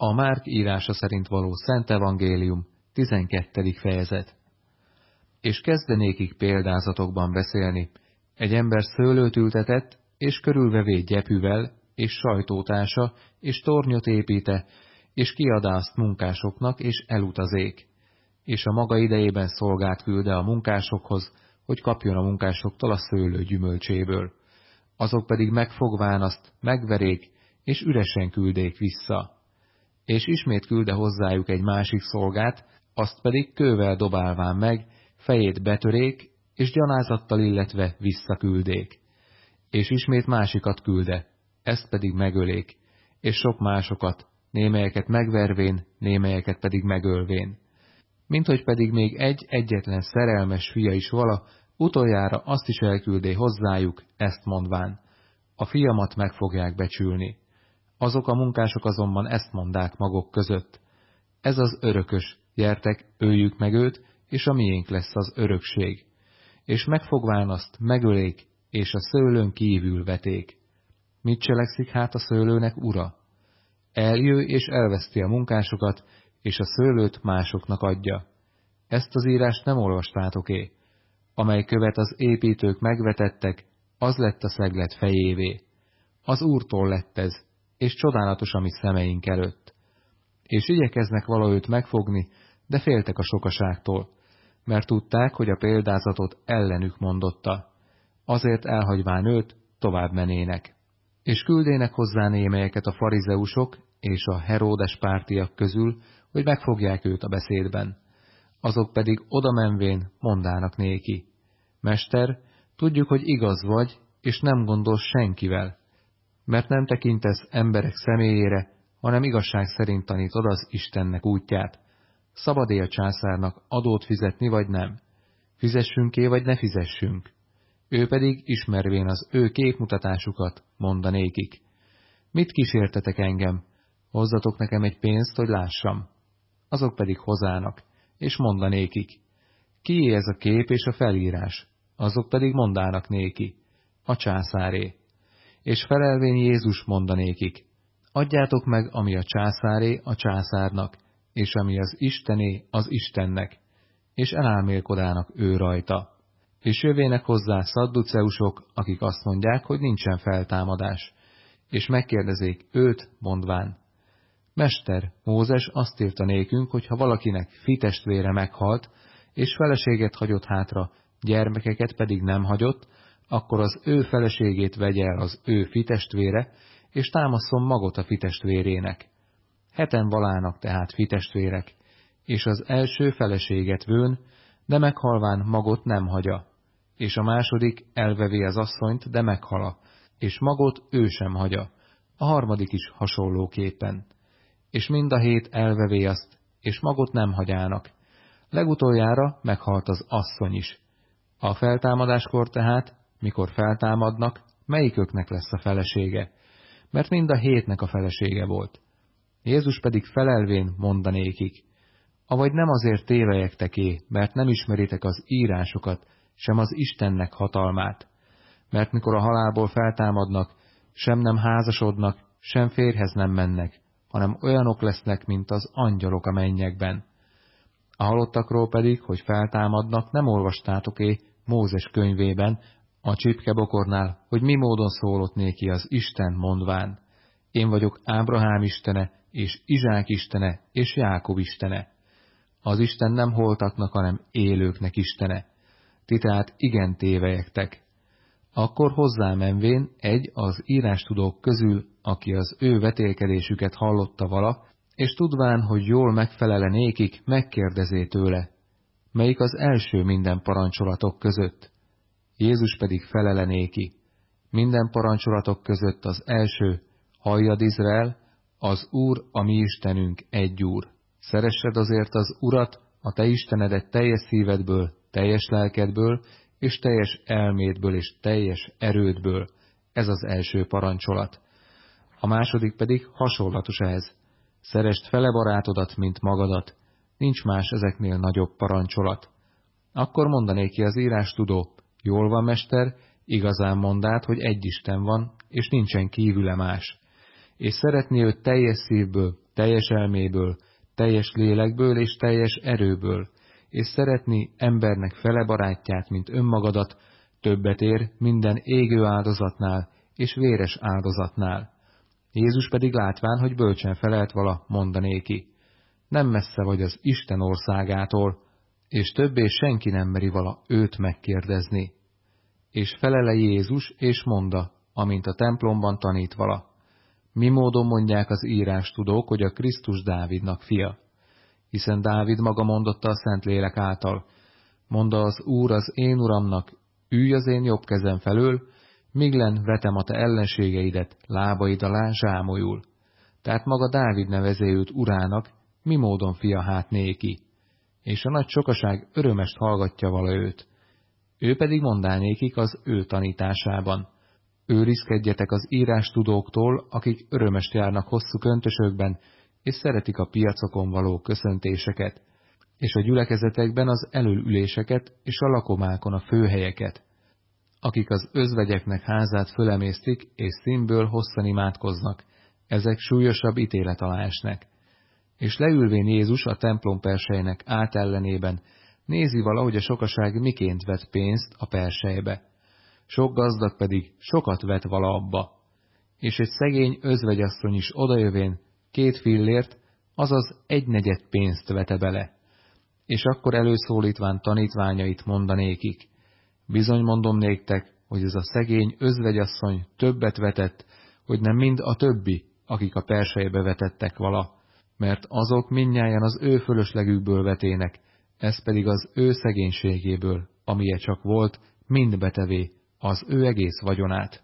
A Márk írása szerint való Szent Evangélium, 12. fejezet. És kezdenékik példázatokban beszélni. Egy ember szőlőt ültetett, és körülvevé gyepűvel, és sajtótása, és tornyot építe, és kiadá azt munkásoknak, és elutazék. És a maga idejében szolgát külde a munkásokhoz, hogy kapjon a munkásoktól a szőlő gyümölcséből. Azok pedig megfogván azt, megverék, és üresen küldék vissza. És ismét külde hozzájuk egy másik szolgát, azt pedig kővel dobálván meg, fejét betörék, és gyanázattal illetve visszaküldék. És ismét másikat külde, ezt pedig megölék, és sok másokat, némelyeket megvervén, némelyeket pedig megölvén. Mint hogy pedig még egy egyetlen szerelmes fia is vala, utoljára azt is elküldé hozzájuk, ezt mondván, a fiamat meg fogják becsülni. Azok a munkások azonban ezt mondák maguk között. Ez az örökös, gyertek, öljük meg őt, és a miénk lesz az örökség. És megfogván azt, megölék, és a szőlőn kívül veték. Mit cselekszik hát a szőlőnek ura? Eljő és elveszti a munkásokat, és a szőlőt másoknak adja. Ezt az írást nem olvastátok-é? Amely követ az építők megvetettek, az lett a szeglet fejévé. Az Úrtól lett ez, és csodálatos a mi szemeink előtt. És igyekeznek valahogy megfogni, de féltek a sokaságtól, mert tudták, hogy a példázatot ellenük mondotta. Azért elhagyván őt, tovább menének. És küldének hozzá némelyeket a farizeusok és a Heródes pártiak közül, hogy megfogják őt a beszédben. Azok pedig oda menvén mondának néki. Mester, tudjuk, hogy igaz vagy, és nem gondolsz senkivel, mert nem tekintesz emberek személyére, hanem igazság szerint tanítod az Istennek útját. Szabad-e a császárnak adót fizetni, vagy nem? Fizessünk-é, vagy ne fizessünk? Ő pedig, ismervén az ő képmutatásukat, mondanékik. Mit kísértetek engem? Hozzatok nekem egy pénzt, hogy lássam. Azok pedig hozának, és mondanékik. Kié ez a kép és a felírás? Azok pedig mondának néki. A császáré. És felelvén Jézus mondanékik. Adjátok meg, ami a császáré, a császárnak, és ami az Istené, az Istennek, és elálmélkodának ő rajta. És jövének hozzá szadduceusok, akik azt mondják, hogy nincsen feltámadás, és megkérdezék őt, mondván, Mester, Mózes azt írta nékünk, hogy ha valakinek fitestvére meghalt, és feleséget hagyott hátra, gyermekeket pedig nem hagyott, akkor az ő feleségét vegye el az ő fitestvére, és támaszom magot a fitestvérének. Heten valának tehát fitestvérek, és az első feleséget vőn, de meghalván magot nem hagyja, és a második elvevé az asszonyt, de meghala, és magot ő sem hagyja, a harmadik is hasonlóképpen. És mind a hét elvevé azt, és magot nem hagyának. Legutoljára meghalt az asszony is. A feltámadáskor tehát, mikor feltámadnak, melyiköknek lesz a felesége? Mert mind a hétnek a felesége volt. Jézus pedig felelvén mondanékik, avagy nem azért tévejekteké, mert nem ismeritek az írásokat, sem az Istennek hatalmát. Mert mikor a halálból feltámadnak, sem nem házasodnak, sem férhez nem mennek, hanem olyanok lesznek, mint az angyalok a mennyekben. A halottakról pedig, hogy feltámadnak, nem olvastátok-é Mózes könyvében, a csipkebokornál, hogy mi módon szólott néki az Isten mondván. Én vagyok Ábrahám istene, és Izsák istene, és Jákob istene. Az Isten nem holtaknak, hanem élőknek istene. Ti tehát igen tévejektek. Akkor hozzámenvén egy az írástudók közül, aki az ő vetélkedésüket hallotta vala, és tudván, hogy jól megfelele nékik, megkérdezé tőle, melyik az első minden parancsolatok között. Jézus pedig felele néki, minden parancsolatok között az első, halljad Izrael, az Úr, a mi Istenünk, egy Úr. Szeressed azért az Urat, a te Istenedet teljes szívedből, teljes lelkedből, és teljes elmédből és teljes erődből. Ez az első parancsolat. A második pedig hasonlatos ehhez. Szerest fele barátodat, mint magadat. Nincs más ezeknél nagyobb parancsolat. Akkor mondanék ki az írás tudó, jól van, mester, igazán mondát, hogy egy Isten van, és nincsen kívüle más és szeretné őt teljes szívből, teljes elméből, teljes lélekből és teljes erőből, és szeretni embernek fele barátját, mint önmagadat, többet ér minden égő áldozatnál és véres áldozatnál. Jézus pedig látván, hogy bölcsen felelt vala, mondanéki, nem messze vagy az Isten országától, és többé senki nem meri vala őt megkérdezni. És felele Jézus, és monda, amint a templomban tanít vala. Mi módon mondják az írás tudók, hogy a Krisztus Dávidnak fia? Hiszen Dávid maga mondotta a Szentlélek által, mondta az Úr az én uramnak, ülj az én jobb kezem felől, len vetem a te ellenségeidet, lábaid alá zsámolyul. Tehát maga Dávid nevezé őt urának, mi módon fia hát néki, és a nagy sokaság örömest hallgatja vala őt. Ő pedig mondánékik az ő tanításában. Őrizkedjetek az írás tudóktól, akik örömest járnak hosszú köntösökben, és szeretik a piacokon való köszöntéseket, és a gyülekezetekben az előüléseket és a lakomákon a főhelyeket, akik az özvegyeknek házát fölemésztik, és színből hosszan imádkoznak, ezek súlyosabb ítélet alá esnek. És leülvén Jézus a templom persejnek átellenében, nézi valahogy a sokaság miként vet pénzt a persejbe. Sok gazdag pedig sokat vet vala abba. És egy szegény özvegyasszony is odajövén két fillért, azaz egy negyed pénzt vete bele. És akkor előszólítván tanítványait mondanékik. Bizony mondom néktek, hogy ez a szegény özvegyasszony többet vetett, hogy nem mind a többi, akik a persejbe vetettek vala, mert azok minnyáján az ő fölöslegükből vetének, ez pedig az ő szegénységéből, amilyen csak volt, mind betevé az ő egész vagyonát.